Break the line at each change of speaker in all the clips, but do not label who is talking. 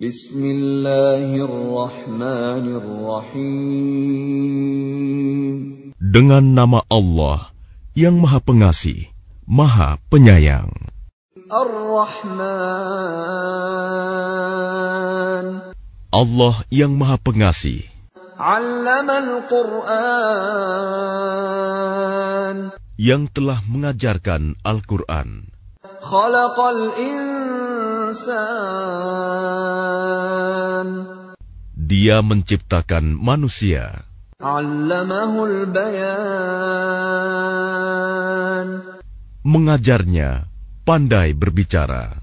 Bismillahirrahmanirrahim.
Dengan nama Allah yang Maha Pengasih, Maha Penyayang.
Ar-Rahman.
Allah yang Maha Pengasih.
Allamal Qur'an.
Yang telah mengajarkan Al-Quran. Dia menciptakan manusia. Mengajarnya pandai berbicara.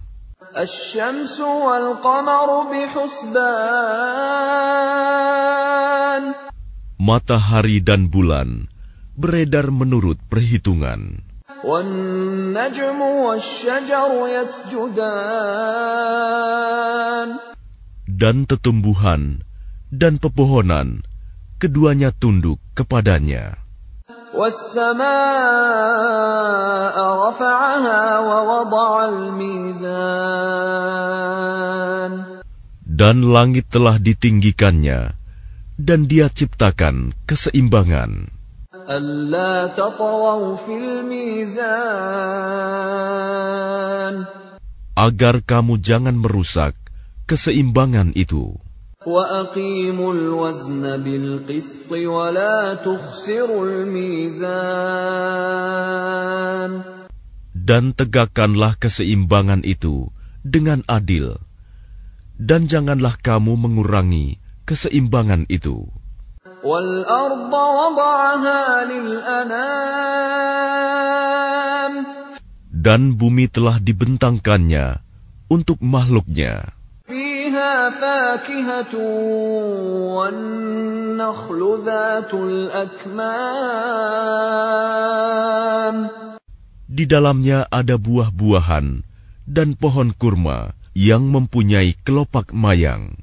Matahari dan bulan beredar menurut perhitungan.
والنجم والشجر يسجدان
Dan tetumbuhan dan pepohonan keduanya tunduk kepadanya.
والسماء رفعها ووضع الميزان
Dan langit telah ditinggikannya, dan dia ciptakan keseimbangan.
ألا تطغوا في الميزان
Agar kamu jangan merusak keseimbangan itu.
وأقيموا الوزن بالقسط ولا تخسروا الميزان
Dan tegakkanlah keseimbangan itu dengan adil. Dan janganlah kamu mengurangi keseimbangan itu.
والأرض وضعها للأنام
Dan bumi telah dibentangkannya untuk makhluknya.
فيها فاكهة والنخل ذات الأكمام
Di dalamnya ada buah-buahan dan pohon kurma yang mempunyai kelopak mayang.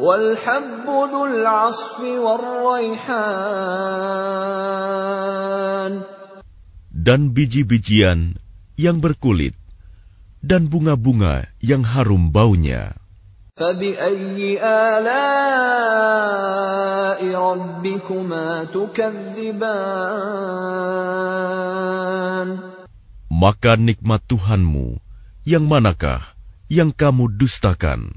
والحب ذو العصف والريحان
dan biji-bijian yang berkulit, dan bunga-bunga yang harum baunya.
فبأي آلاء ربكما تكذبان
Maka nikmat Tuhanmu, yang manakah yang kamu dustakan?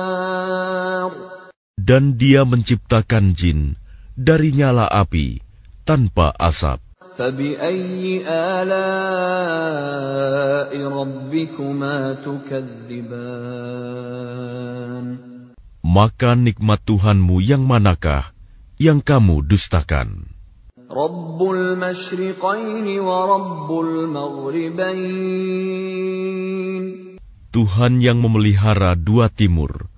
dan dia menciptakan jin dari nyala api tanpa asap. Maka nikmat Tuhanmu yang manakah yang kamu dustakan?
Rabbul masyriqaini wa Rabbul maghribain.
Tuhan yang memelihara dua timur,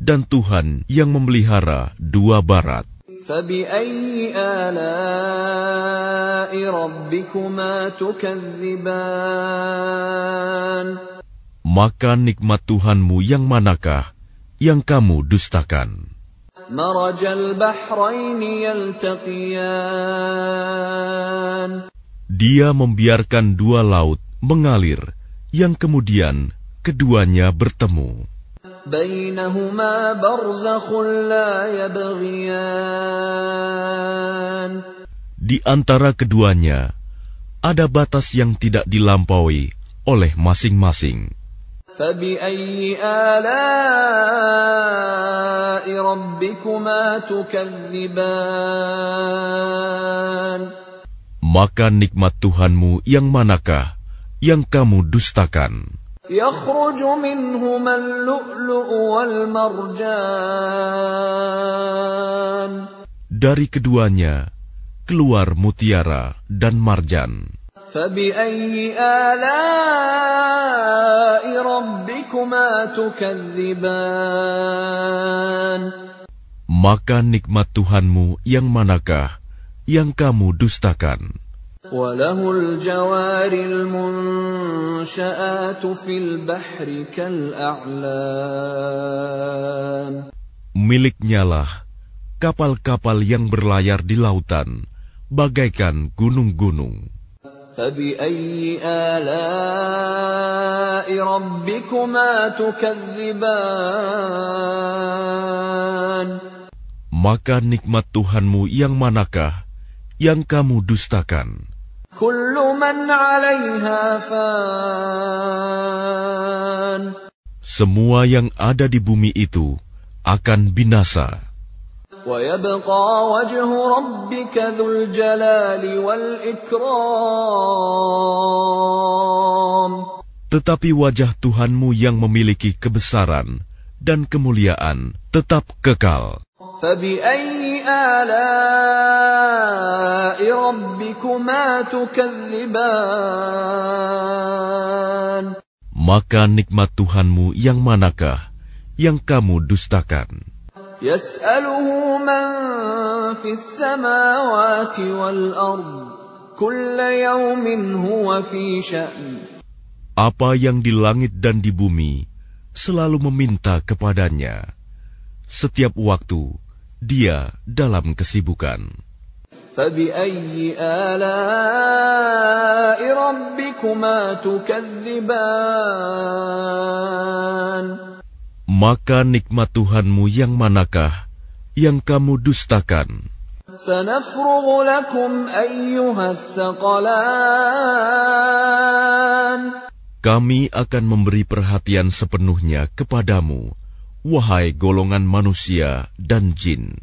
dan Tuhan yang memelihara dua barat. Maka nikmat Tuhanmu yang manakah yang kamu dustakan? Dia membiarkan dua laut mengalir, yang kemudian keduanya bertemu.
بينهما برزخ لا يبغيان
Di antara keduanya ada batas yang tidak dilampaui oleh masing-masing.
فبأي آلاء ربكما تكذبان
Maka nikmat Tuhanmu yang manakah yang kamu dustakan?
يخرج منهما اللؤلؤ والمرجان
Dari keduanya keluar mutiara dan marjan.
فبأي آلاء ربكما تكذبان
Maka nikmat Tuhanmu yang manakah yang kamu dustakan?
وله الجوار المنشآت في البحر كالأعلام
Miliknya lah kapal-kapal yang berlayar di lautan, bagaikan gunung-gunung.
فبأي آلاء ربكما تكذبان
Maka nikmat Tuhanmu yang manakah yang kamu dustakan? Semua yang ada di bumi itu akan binasa. Tetapi wajah Tuhanmu yang memiliki kebesaran dan kemuliaan tetap kekal.
فبأي آلاء ربكما تكذبان
Maka nikmat Tuhanmu yang manakah yang kamu dustakan?
يسأله من في السماوات والأرض كل يوم هو في شأن
Apa yang di langit dan di bumi selalu meminta kepadanya. Setiap waktu dia dalam kesibukan. Maka nikmat Tuhanmu yang manakah yang kamu dustakan? Kami akan memberi perhatian sepenuhnya kepadamu, wahai golongan manusia dan jin.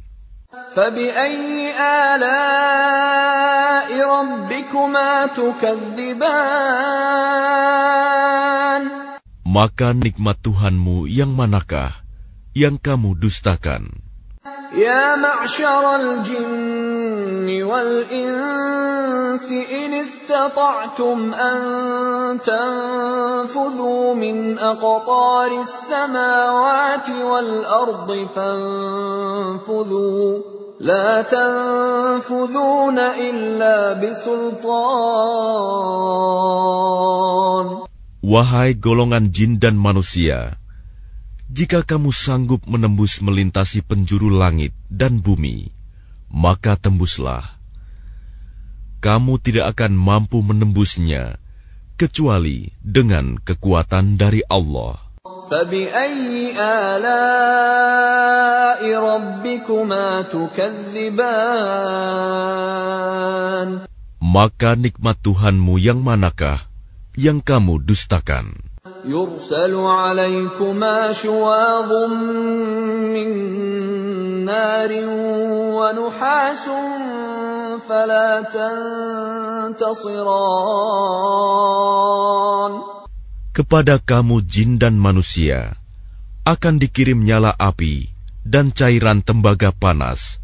Maka nikmat Tuhanmu yang manakah yang kamu dustakan?
Ya jinni wal insi والإنس إن استطعتم أن تنفذوا من أقطار السماوات والأرض فانفذوا لا تنفذون إلا بسلطان
Wahai golongan jin dan manusia, jika kamu sanggup menembus melintasi penjuru langit dan bumi, maka tembuslah. Kamu tidak akan mampu menembusnya kecuali dengan kekuatan dari Allah.
فبأي آلاء ربكما تكذبان
Maka nikmat Tuhanmu yang manakah yang kamu dustakan?
يرسل عليكما شواظ من نار ونحاس فلا تنتصران
Kepada kamu jin dan manusia akan dikirim nyala api dan cairan tembaga panas,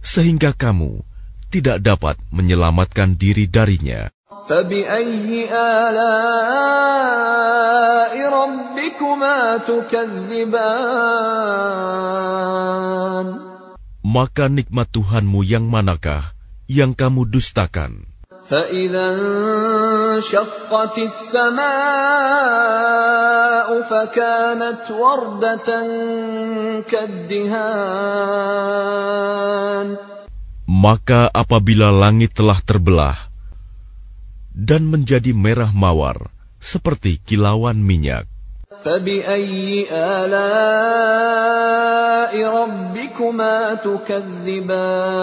sehingga kamu tidak dapat menyelamatkan diri darinya.
فبأي آلاء ربكما تكذبان
Maka nikmat Tuhanmu yang manakah yang kamu dustakan?
فإذا انشقت السماء فكانت وردة كالدهان
Maka apabila langit telah terbelah dan menjadi merah mawar seperti kilauan minyak,
فبأي آلاء ربكما تكذبان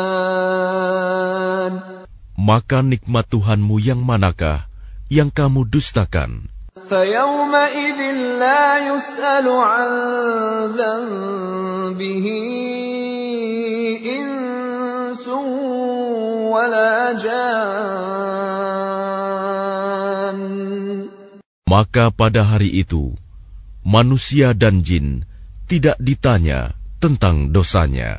maka nikmat Tuhanmu yang manakah yang kamu dustakan?
فيومئذ لا يسأل عن ذنبه إنس ولا جان
Maka pada hari itu, manusia dan jin tidak ditanya tentang dosanya.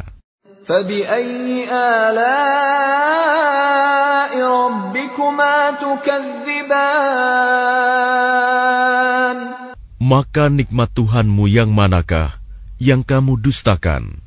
Maka nikmat Tuhanmu yang manakah yang kamu dustakan?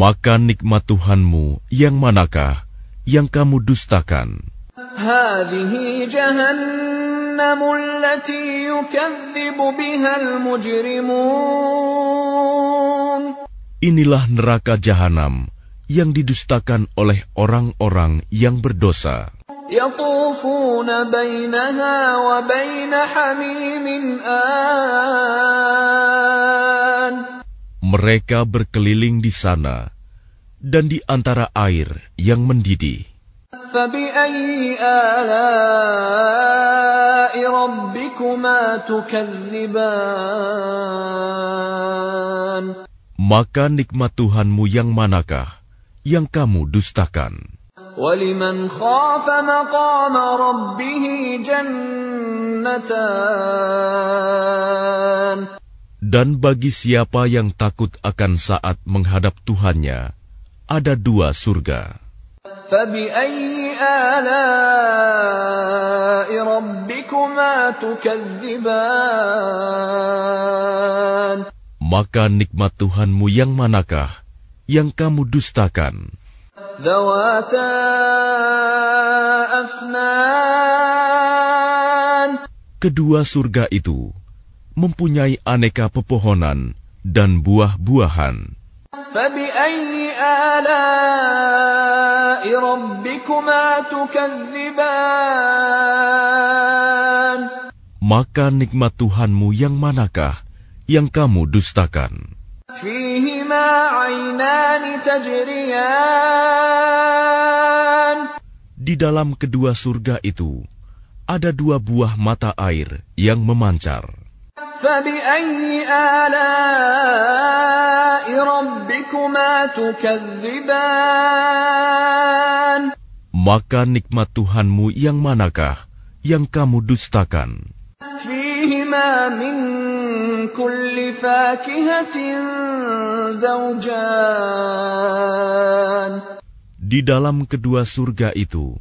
Maka nikmat Tuhanmu yang manakah yang kamu dustakan?
هذه جهنم التي يكذب بها المجرمون
Inilah neraka jahanam yang didustakan oleh orang-orang yang berdosa.
يطوفون بينها وبين حميم آن
Mereka berkeliling di sana dan di antara air yang mendidih.
فبأي آلاء ربكما تكذبان
Maka nikmat Tuhanmu yang manakah yang kamu dustakan?
ولمن خاف مقام ربه جنتان
Dan bagi siapa yang takut akan saat menghadap Tuhannya, ada dua surga. Maka nikmat Tuhanmu yang manakah yang kamu dustakan? Kedua surga itu mempunyai aneka pepohonan dan buah-buahan. Maka nikmat Tuhanmu yang manakah yang kamu dustakan? Di dalam kedua surga itu ada dua buah mata air yang memancar.
فبأي آلاء ربكما تكذبان
Maka nikmat Tuhanmu yang manakah yang kamu dustakan?
فيهما من كل فاكهة زوجان
Di dalam kedua surga itu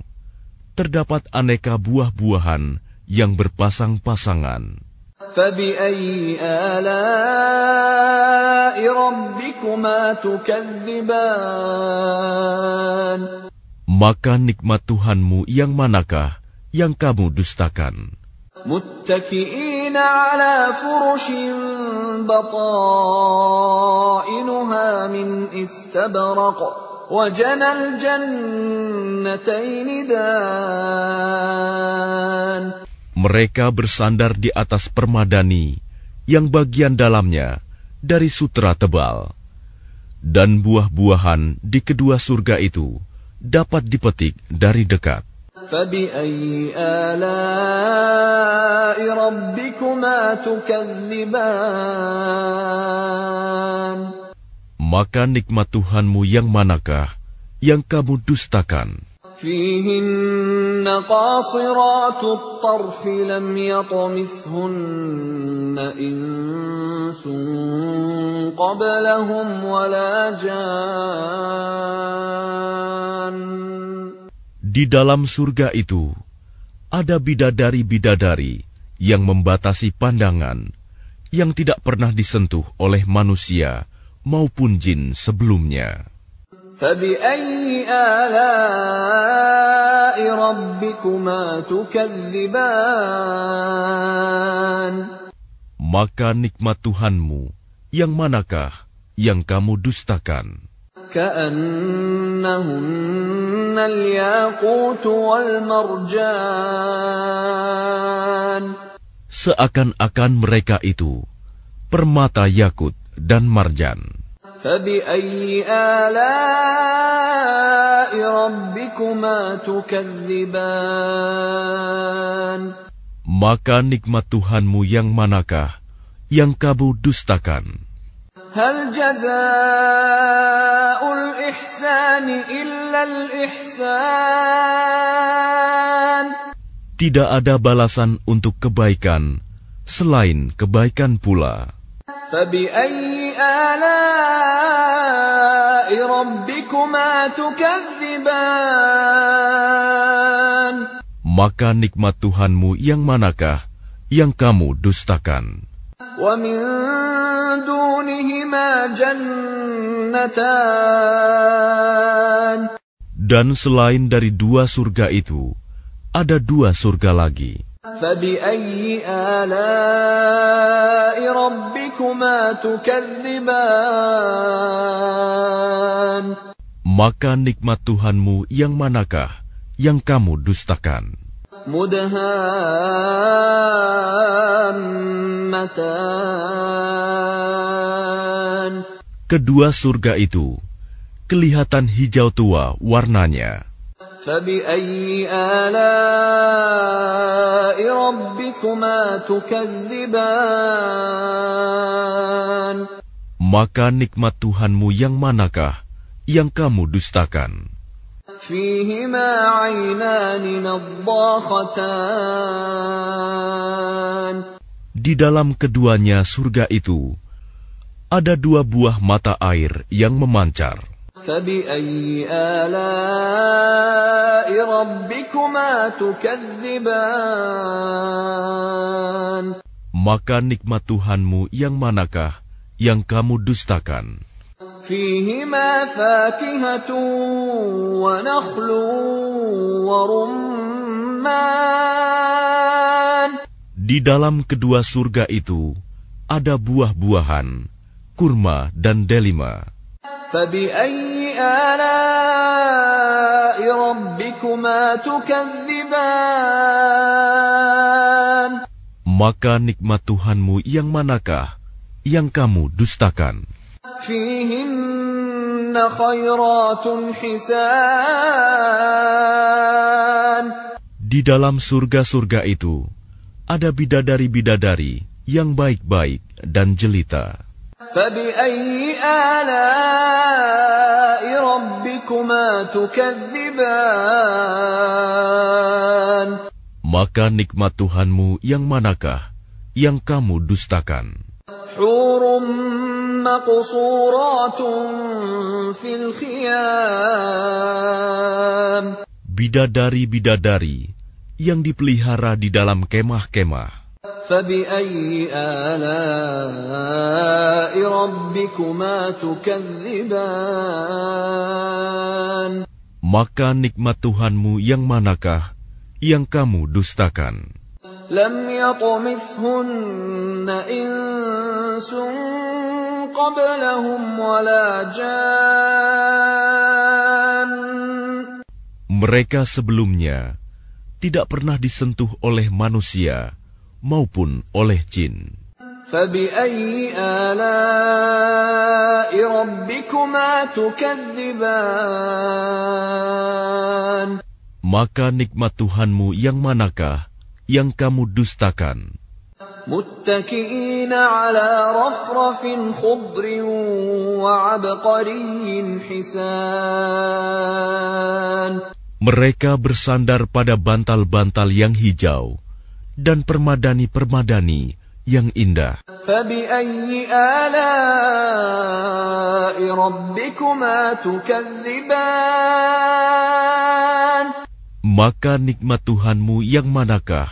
terdapat aneka buah-buahan yang berpasang-pasangan.
فبأي آلاء ربكما تكذبان
Maka nikmat Tuhanmu yang manakah yang kamu dustakan?
متكئين على فرش بطائنها من استبرق وجنى الجنتين دان
mereka bersandar di atas permadani yang bagian dalamnya dari sutra tebal. Dan buah-buahan di kedua surga itu dapat dipetik dari dekat. Maka nikmat Tuhanmu yang manakah yang kamu dustakan?
فيهن قاصرات الطرف لم يطمثهن إنس قبلهم ولا جان
Di dalam surga itu ada bidadari-bidadari yang membatasi pandangan yang tidak pernah disentuh oleh manusia maupun jin sebelumnya.
فبأي آلاء ربكما تكذبان
Maka nikmat Tuhanmu yang manakah yang kamu dustakan?
كأنهن الياقوت والمرجان
Seakan-akan mereka itu permata yakut dan marjan.
فبأي آلاء ربكما تكذبان
Maka nikmat Tuhanmu yang manakah yang kamu dustakan?
هل جزاء الإحسان إلا الإحسان
Tidak ada balasan untuk kebaikan selain kebaikan pula.
فبأي آلاء ربكما تكذبان
Maka nikmat Tuhanmu yang manakah yang kamu dustakan?
ومن دونهما جنتان
Dan selain dari dua surga itu, ada dua surga lagi.
فبأي آلاء ربكما تكذبان
Maka nikmat Tuhanmu yang manakah yang kamu dustakan?
مدهامتان
Kedua surga itu kelihatan hijau tua warnanya.
فبأي آلاء ربكما تكذبان
Maka nikmat Tuhanmu yang manakah yang kamu dustakan?
فيهما عينان نضاختان
Di dalam keduanya surga itu ada dua buah mata air yang memancar.
فبأي آلاء ربكما تكذبان
Maka nikmat Tuhanmu yang manakah yang kamu dustakan?
فيهما فاكهة ونخل ورمان
Di dalam kedua surga itu ada buah-buahan, kurma dan delima.
فبأي آلاء ربكما تكذبان
Maka nikmat Tuhanmu yang manakah yang kamu dustakan?
فيهن خيرات حسان
Di dalam surga-surga itu ada bidadari-bidadari yang baik-baik dan jelita.
فبأي آلاء ربكما تكذبان
Maka nikmat Tuhanmu yang manakah yang kamu dustakan?
حور مقصورات في الخيام
Bidadari-bidadari yang dipelihara di dalam kemah-kemah.
فبأي آلاء ربكما تكذبان
Maka nikmat Tuhanmu yang manakah yang kamu dustakan?
لم يطمثهن إنس قبلهم ولا جان
Mereka sebelumnya tidak pernah disentuh oleh manusia maupun oleh jin.
فبأي آلاء ربكما تكذبان
Maka nikmat Tuhanmu yang manakah yang kamu dustakan?
متكئين على رفرف خضر وعبقري حسان
Mereka bersandar pada bantal-bantal yang hijau dan permadani-permadani yang indah.
فبأي آلاء ربكما تكذبان
Maka nikmat Tuhanmu yang manakah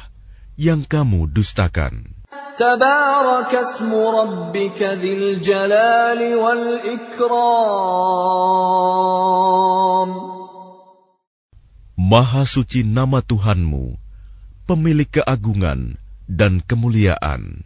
yang kamu dustakan?
تبارك اسم ربك ذي الجلال والإكرام
Maha suci nama Tuhanmu, pemilik keagungan dan kemuliaan.